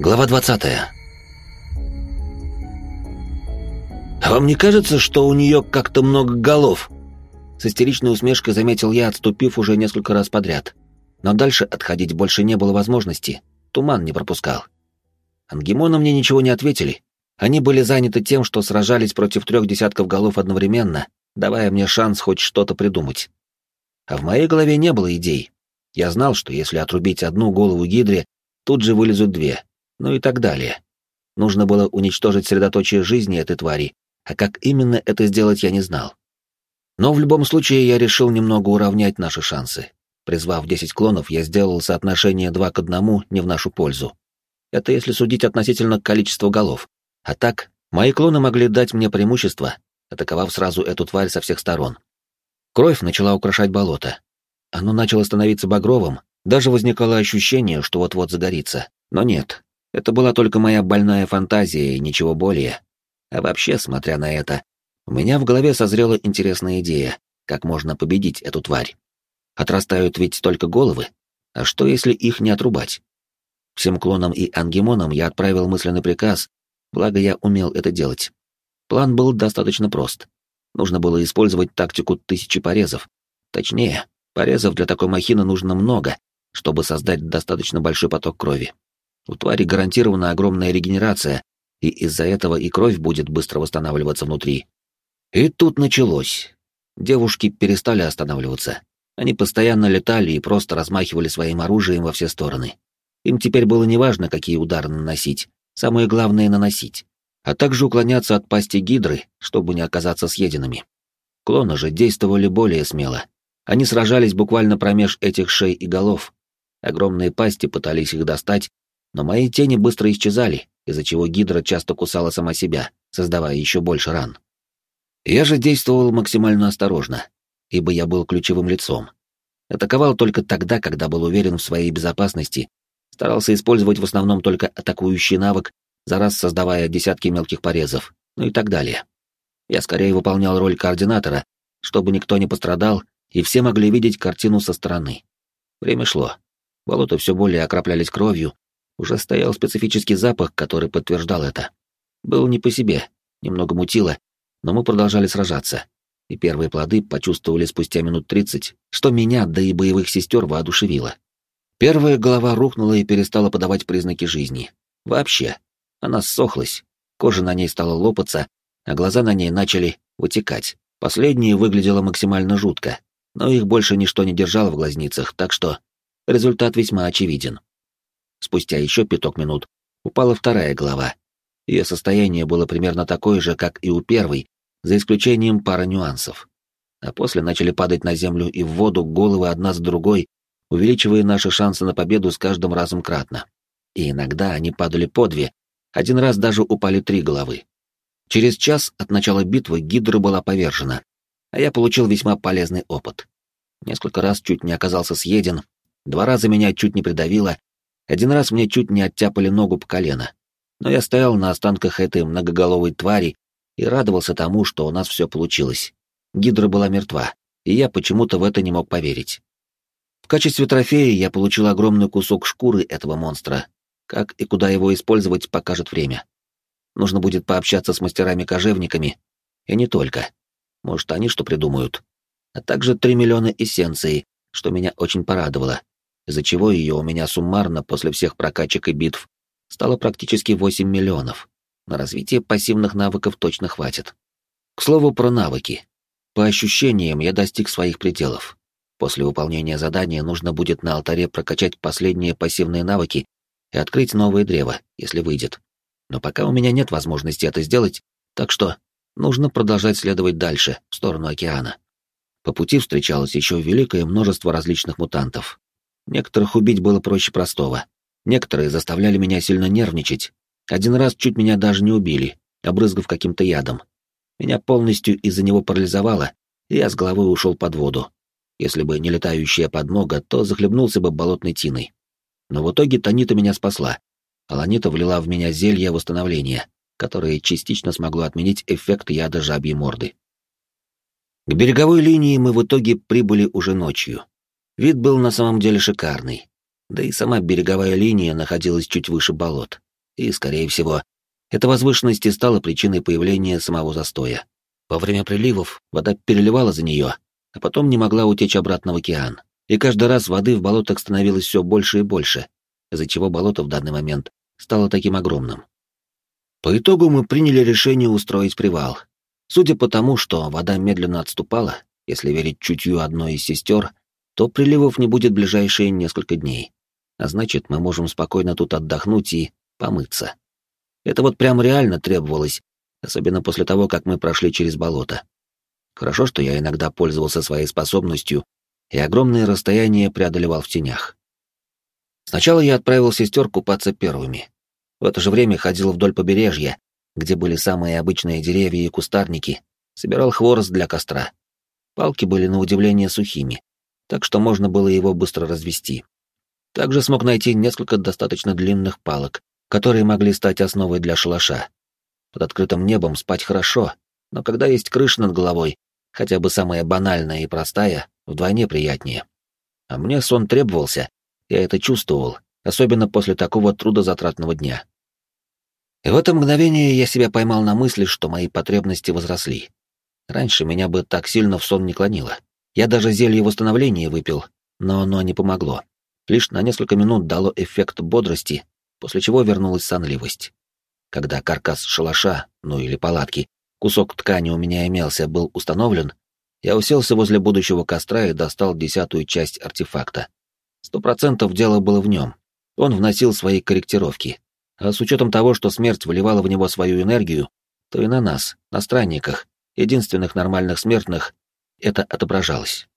Глава 20 «А вам не кажется, что у нее как-то много голов?» С истеричной усмешкой заметил я, отступив уже несколько раз подряд. Но дальше отходить больше не было возможности. Туман не пропускал. Ангемоны мне ничего не ответили. Они были заняты тем, что сражались против трех десятков голов одновременно, давая мне шанс хоть что-то придумать. А в моей голове не было идей. Я знал, что если отрубить одну голову Гидре, тут же вылезут две, ну и так далее. Нужно было уничтожить средоточие жизни этой твари, а как именно это сделать я не знал. Но в любом случае я решил немного уравнять наши шансы. Призвав 10 клонов, я сделал соотношение 2 к 1 не в нашу пользу. Это если судить относительно количества голов. А так, мои клоны могли дать мне преимущество, атаковав сразу эту тварь со всех сторон. Кровь начала украшать болото. Оно начало становиться багровым, даже возникало ощущение, что вот-вот загорится. Но нет, это была только моя больная фантазия и ничего более. А вообще, смотря на это, у меня в голове созрела интересная идея, как можно победить эту тварь. Отрастают ведь только головы, а что если их не отрубать? Всем клонам и ангемонам я отправил мысленный приказ, благо я умел это делать. План был достаточно прост. Нужно было использовать тактику тысячи порезов. Точнее, порезов для такой махины нужно много, чтобы создать достаточно большой поток крови. У твари гарантирована огромная регенерация, и из-за этого и кровь будет быстро восстанавливаться внутри. И тут началось. Девушки перестали останавливаться. Они постоянно летали и просто размахивали своим оружием во все стороны. Им теперь было неважно, какие удары наносить, самое главное — наносить, а также уклоняться от пасти гидры, чтобы не оказаться съеденными. Клоны же действовали более смело. Они сражались буквально промеж этих шей и голов. Огромные пасти пытались их достать, но мои тени быстро исчезали, из-за чего гидра часто кусала сама себя, создавая еще больше ран. Я же действовал максимально осторожно, ибо я был ключевым лицом. Атаковал только тогда, когда был уверен в своей безопасности, старался использовать в основном только атакующий навык, за раз создавая десятки мелких порезов, ну и так далее. Я скорее выполнял роль координатора, чтобы никто не пострадал, и все могли видеть картину со стороны. Время шло. Болота все более окроплялись кровью, уже стоял специфический запах, который подтверждал это. Был не по себе, немного мутило, но мы продолжали сражаться. И первые плоды почувствовали спустя минут тридцать, что меня, да и боевых сестер воодушевило. Первая голова рухнула и перестала подавать признаки жизни. Вообще. Она ссохлась, кожа на ней стала лопаться, а глаза на ней начали вытекать. Последние выглядело максимально жутко, но их больше ничто не держало в глазницах, так что результат весьма очевиден. Спустя еще пяток минут упала вторая голова. Ее состояние было примерно такое же, как и у первой, за исключением пары нюансов. А после начали падать на землю и в воду головы одна с другой, увеличивая наши шансы на победу с каждым разом кратно. И иногда они падали по две, один раз даже упали три головы. Через час от начала битвы Гидра была повержена, а я получил весьма полезный опыт. Несколько раз чуть не оказался съеден, два раза меня чуть не придавило, один раз мне чуть не оттяпали ногу по колено, но я стоял на останках этой многоголовой твари и радовался тому, что у нас все получилось. Гидра была мертва, и я почему-то в это не мог поверить. В качестве трофея я получил огромный кусок шкуры этого монстра. Как и куда его использовать, покажет время. Нужно будет пообщаться с мастерами-кожевниками, и не только. Может, они что придумают. А также три миллиона эссенций, что меня очень порадовало из-за чего ее у меня суммарно после всех прокачек и битв стало практически 8 миллионов. На развитие пассивных навыков точно хватит. К слову про навыки. По ощущениям, я достиг своих пределов. После выполнения задания нужно будет на алтаре прокачать последние пассивные навыки и открыть новое древо, если выйдет. Но пока у меня нет возможности это сделать, так что нужно продолжать следовать дальше, в сторону океана. По пути встречалось еще великое множество различных мутантов, Некоторых убить было проще простого. Некоторые заставляли меня сильно нервничать. Один раз чуть меня даже не убили, обрызгав каким-то ядом. Меня полностью из-за него парализовало, и я с головой ушел под воду. Если бы не летающая подмога, то захлебнулся бы болотной тиной. Но в итоге Танита меня спасла. а Ланита влила в меня зелье восстановления, которое частично смогло отменить эффект яда жабьей морды. К береговой линии мы в итоге прибыли уже ночью. Вид был на самом деле шикарный. Да и сама береговая линия находилась чуть выше болот. и, скорее всего, эта возвышенность и стала причиной появления самого застоя. Во время приливов вода переливала за нее, а потом не могла утечь обратно в океан. И каждый раз воды в болотах становилось все больше и больше, из-за чего болото в данный момент стало таким огромным. По итогу мы приняли решение устроить привал. Судя по тому, что вода медленно отступала, если верить чутью одной из сестер, то приливов не будет ближайшие несколько дней. А значит, мы можем спокойно тут отдохнуть и помыться. Это вот прям реально требовалось, особенно после того, как мы прошли через болото. Хорошо, что я иногда пользовался своей способностью и огромные расстояния преодолевал в тенях. Сначала я отправил сестер купаться первыми. В это же время ходил вдоль побережья, где были самые обычные деревья и кустарники, собирал хворост для костра. Палки были на удивление сухими, так что можно было его быстро развести. Также смог найти несколько достаточно длинных палок, которые могли стать основой для шалаша. Под открытым небом спать хорошо, но когда есть крыша над головой, хотя бы самая банальная и простая, вдвойне приятнее. А мне сон требовался, я это чувствовал, особенно после такого трудозатратного дня. И в это мгновение я себя поймал на мысли, что мои потребности возросли. Раньше меня бы так сильно в сон не клонило. Я даже зелье восстановления выпил, но оно не помогло. Лишь на несколько минут дало эффект бодрости, после чего вернулась сонливость. Когда каркас шалаша, ну или палатки, кусок ткани у меня имелся, был установлен, я уселся возле будущего костра и достал десятую часть артефакта. Сто процентов дело было в нем. Он вносил свои корректировки. А с учетом того, что смерть выливала в него свою энергию, то и на нас, на странниках, единственных нормальных смертных, это отображалось.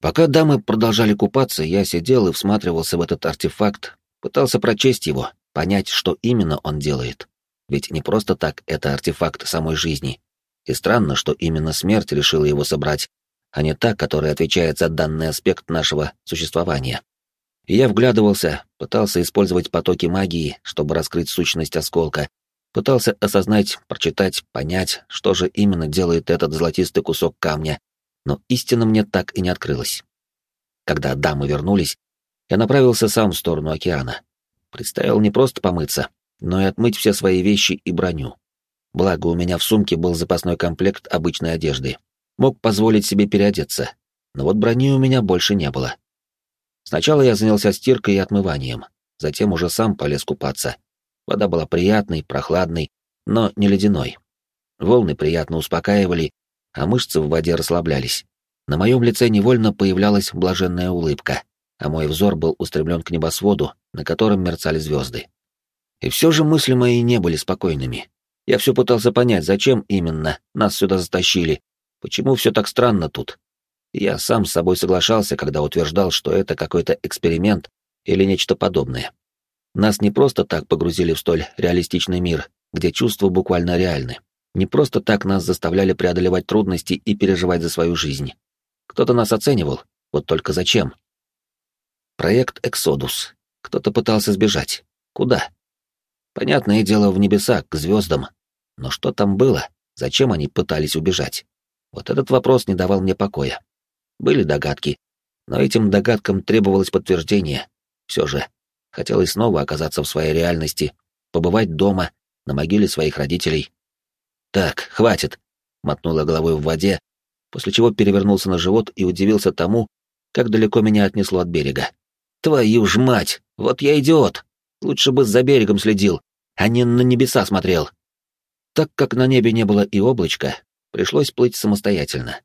Пока дамы продолжали купаться, я сидел и всматривался в этот артефакт, пытался прочесть его, понять, что именно он делает. Ведь не просто так это артефакт самой жизни. И странно, что именно смерть решила его собрать, а не та, которая отвечает за данный аспект нашего существования. И я вглядывался, пытался использовать потоки магии, чтобы раскрыть сущность осколка, пытался осознать, прочитать, понять, что же именно делает этот золотистый кусок камня, но истина мне так и не открылась. Когда дамы вернулись, я направился сам в сторону океана. Представил не просто помыться, но и отмыть все свои вещи и броню. Благо, у меня в сумке был запасной комплект обычной одежды мог позволить себе переодеться, но вот брони у меня больше не было. Сначала я занялся стиркой и отмыванием, затем уже сам полез купаться. Вода была приятной, прохладной, но не ледяной. Волны приятно успокаивали, а мышцы в воде расслаблялись. На моем лице невольно появлялась блаженная улыбка, а мой взор был устремлен к небосводу, на котором мерцали звезды. И все же мысли мои не были спокойными. Я все пытался понять, зачем именно нас сюда затащили, Почему все так странно тут? Я сам с собой соглашался, когда утверждал, что это какой-то эксперимент или нечто подобное. Нас не просто так погрузили в столь реалистичный мир, где чувства буквально реальны. Не просто так нас заставляли преодолевать трудности и переживать за свою жизнь. Кто-то нас оценивал, вот только зачем? Проект «Эксодус». Кто-то пытался сбежать. Куда? Понятное дело, в небеса, к звездам. Но что там было? Зачем они пытались убежать? Вот этот вопрос не давал мне покоя. Были догадки, но этим догадкам требовалось подтверждение. Все же, хотелось снова оказаться в своей реальности, побывать дома, на могиле своих родителей. «Так, хватит!» — мотнула головой в воде, после чего перевернулся на живот и удивился тому, как далеко меня отнесло от берега. «Твою ж мать! Вот я идиот! Лучше бы за берегом следил, а не на небеса смотрел!» Так как на небе не было и облачка, Пришлось плыть самостоятельно.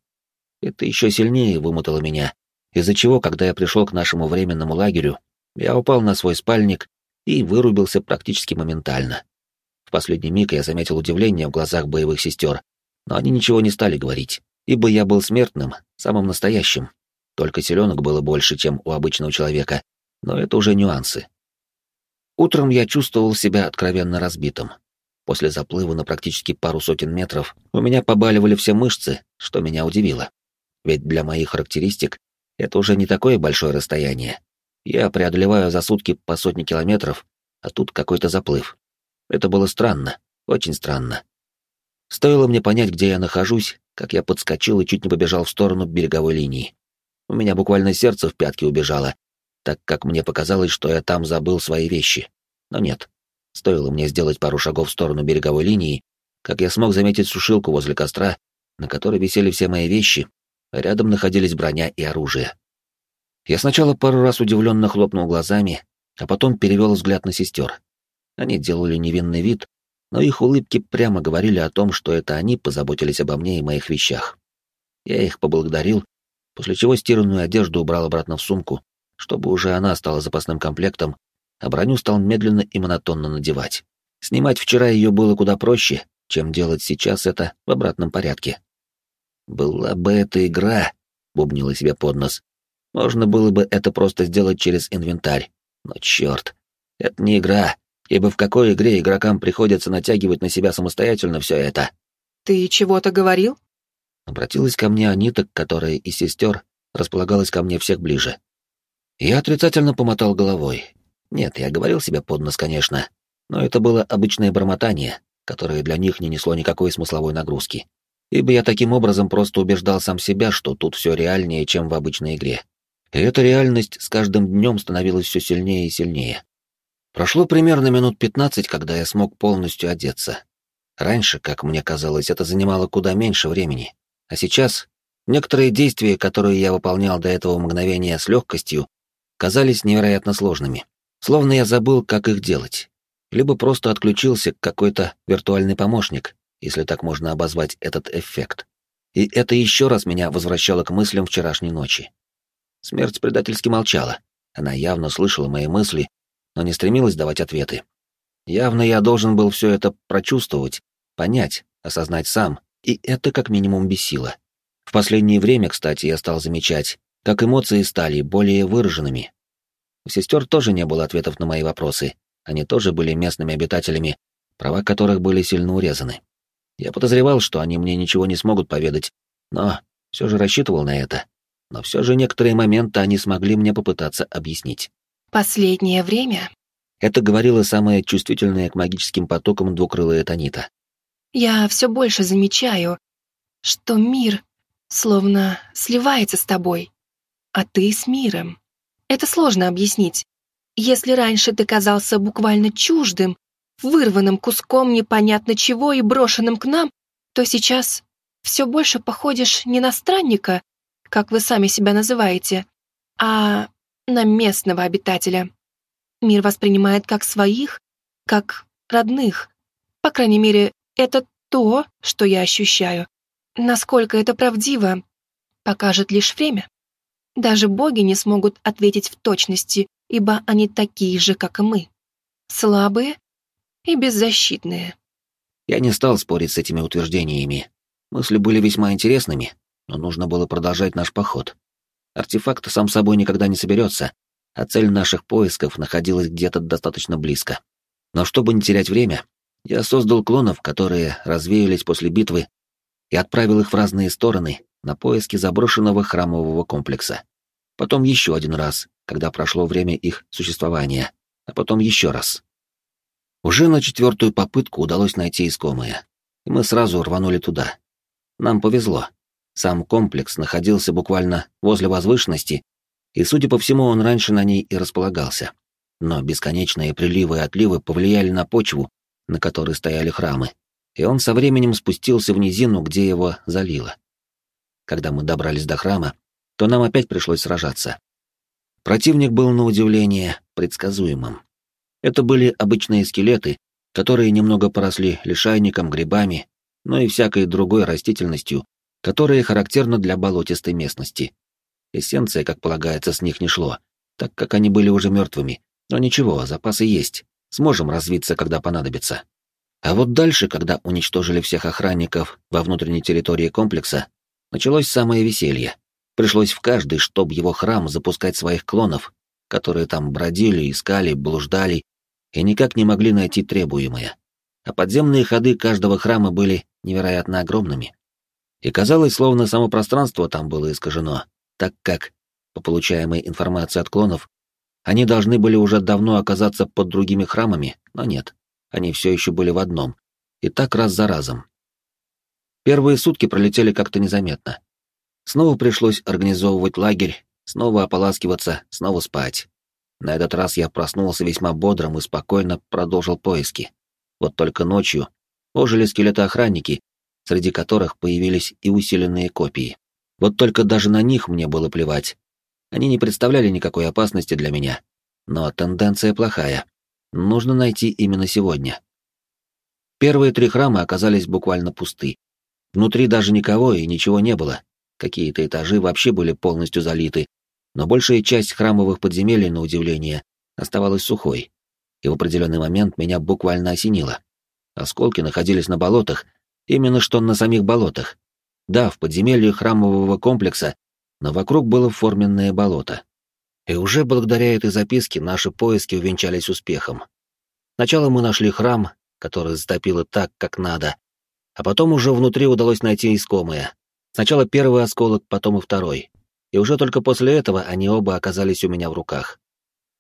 Это еще сильнее вымотало меня, из-за чего, когда я пришел к нашему временному лагерю, я упал на свой спальник и вырубился практически моментально. В последний миг я заметил удивление в глазах боевых сестер, но они ничего не стали говорить, ибо я был смертным, самым настоящим. Только селенок было больше, чем у обычного человека, но это уже нюансы. Утром я чувствовал себя откровенно разбитым. После заплыва на практически пару сотен метров у меня побаливали все мышцы, что меня удивило. Ведь для моих характеристик это уже не такое большое расстояние. Я преодолеваю за сутки по сотни километров, а тут какой-то заплыв. Это было странно, очень странно. Стоило мне понять, где я нахожусь, как я подскочил и чуть не побежал в сторону береговой линии. У меня буквально сердце в пятки убежало, так как мне показалось, что я там забыл свои вещи. Но нет, Стоило мне сделать пару шагов в сторону береговой линии, как я смог заметить сушилку возле костра, на которой висели все мои вещи, а рядом находились броня и оружие. Я сначала пару раз удивленно хлопнул глазами, а потом перевел взгляд на сестер. Они делали невинный вид, но их улыбки прямо говорили о том, что это они позаботились обо мне и моих вещах. Я их поблагодарил, после чего стиранную одежду убрал обратно в сумку, чтобы уже она стала запасным комплектом, а броню стал медленно и монотонно надевать. Снимать вчера ее было куда проще, чем делать сейчас это в обратном порядке. «Была бы эта игра», — бубнила себе под нос. «Можно было бы это просто сделать через инвентарь. Но черт, это не игра, ибо в какой игре игрокам приходится натягивать на себя самостоятельно все это?» «Ты чего-то говорил?» Обратилась ко мне Анита, которая из сестер располагалась ко мне всех ближе. Я отрицательно помотал головой. Нет, я говорил себе под нос, конечно, но это было обычное бормотание, которое для них не несло никакой смысловой нагрузки. Ибо я таким образом просто убеждал сам себя, что тут все реальнее, чем в обычной игре. И эта реальность с каждым днем становилась все сильнее и сильнее. Прошло примерно минут пятнадцать, когда я смог полностью одеться. Раньше, как мне казалось, это занимало куда меньше времени. А сейчас некоторые действия, которые я выполнял до этого мгновения с легкостью, казались невероятно сложными. Словно я забыл, как их делать. Либо просто отключился какой-то виртуальный помощник, если так можно обозвать этот эффект. И это еще раз меня возвращало к мыслям вчерашней ночи. Смерть предательски молчала. Она явно слышала мои мысли, но не стремилась давать ответы. Явно я должен был все это прочувствовать, понять, осознать сам, и это как минимум бесило. В последнее время, кстати, я стал замечать, как эмоции стали более выраженными, у сестер тоже не было ответов на мои вопросы. Они тоже были местными обитателями, права которых были сильно урезаны. Я подозревал, что они мне ничего не смогут поведать, но все же рассчитывал на это. Но все же некоторые моменты они смогли мне попытаться объяснить. «Последнее время...» Это говорила самая чувствительная к магическим потокам двукрылая Танита. «Я все больше замечаю, что мир словно сливается с тобой, а ты с миром. Это сложно объяснить. Если раньше ты казался буквально чуждым, вырванным куском непонятно чего и брошенным к нам, то сейчас все больше походишь не на странника, как вы сами себя называете, а на местного обитателя. Мир воспринимает как своих, как родных. По крайней мере, это то, что я ощущаю. Насколько это правдиво, покажет лишь время. Даже боги не смогут ответить в точности, ибо они такие же, как и мы. Слабые и беззащитные. Я не стал спорить с этими утверждениями. Мысли были весьма интересными, но нужно было продолжать наш поход. Артефакт сам собой никогда не соберется, а цель наших поисков находилась где-то достаточно близко. Но чтобы не терять время, я создал клонов, которые развеялись после битвы, и отправил их в разные стороны, на поиски заброшенного храмового комплекса. Потом еще один раз, когда прошло время их существования, а потом еще раз. Уже на четвертую попытку удалось найти искомое, и мы сразу рванули туда. Нам повезло. Сам комплекс находился буквально возле возвышенности, и, судя по всему, он раньше на ней и располагался. Но бесконечные приливы и отливы повлияли на почву, на которой стояли храмы, и он со временем спустился в низину, где его залило. Когда мы добрались до храма, то нам опять пришлось сражаться. Противник был, на удивление, предсказуемым. Это были обычные скелеты, которые немного поросли лишайником, грибами, но и всякой другой растительностью, которая характерна для болотистой местности. Эссенция, как полагается, с них не шло, так как они были уже мертвыми, но ничего, запасы есть, сможем развиться, когда понадобится. А вот дальше, когда уничтожили всех охранников во внутренней территории комплекса, Началось самое веселье. Пришлось в каждый, чтоб его храм запускать своих клонов, которые там бродили, искали, блуждали и никак не могли найти требуемое. А подземные ходы каждого храма были невероятно огромными. И казалось, словно само пространство там было искажено, так как, по получаемой информации от клонов, они должны были уже давно оказаться под другими храмами, но нет, они все еще были в одном, и так раз за разом. Первые сутки пролетели как-то незаметно. Снова пришлось организовывать лагерь, снова ополаскиваться, снова спать. На этот раз я проснулся весьма бодрым и спокойно продолжил поиски. Вот только ночью ожили скелеты-охранники, среди которых появились и усиленные копии. Вот только даже на них мне было плевать. Они не представляли никакой опасности для меня. Но тенденция плохая. Нужно найти именно сегодня. Первые три храма оказались буквально пусты. Внутри даже никого и ничего не было. Какие-то этажи вообще были полностью залиты, но большая часть храмовых подземелий, на удивление, оставалась сухой. И в определенный момент меня буквально осенило. Осколки находились на болотах, именно что на самих болотах. Да, в подземелье храмового комплекса, но вокруг было форменное болото. И уже благодаря этой записке наши поиски увенчались успехом. Сначала мы нашли храм, который затопило так, как надо, а потом уже внутри удалось найти искомое. Сначала первый осколок, потом и второй. И уже только после этого они оба оказались у меня в руках.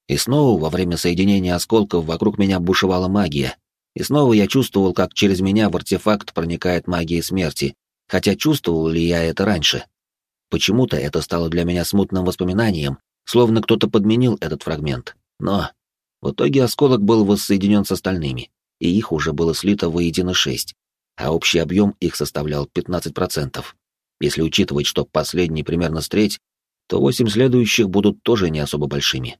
И снова во время соединения осколков вокруг меня бушевала магия, и снова я чувствовал, как через меня в артефакт проникает магия смерти, хотя чувствовал ли я это раньше. Почему-то это стало для меня смутным воспоминанием, словно кто-то подменил этот фрагмент. Но в итоге осколок был воссоединен с остальными, и их уже было слито воедино шесть, а общий объем их составлял 15%. Если учитывать, что последний примерно с треть, то восемь следующих будут тоже не особо большими.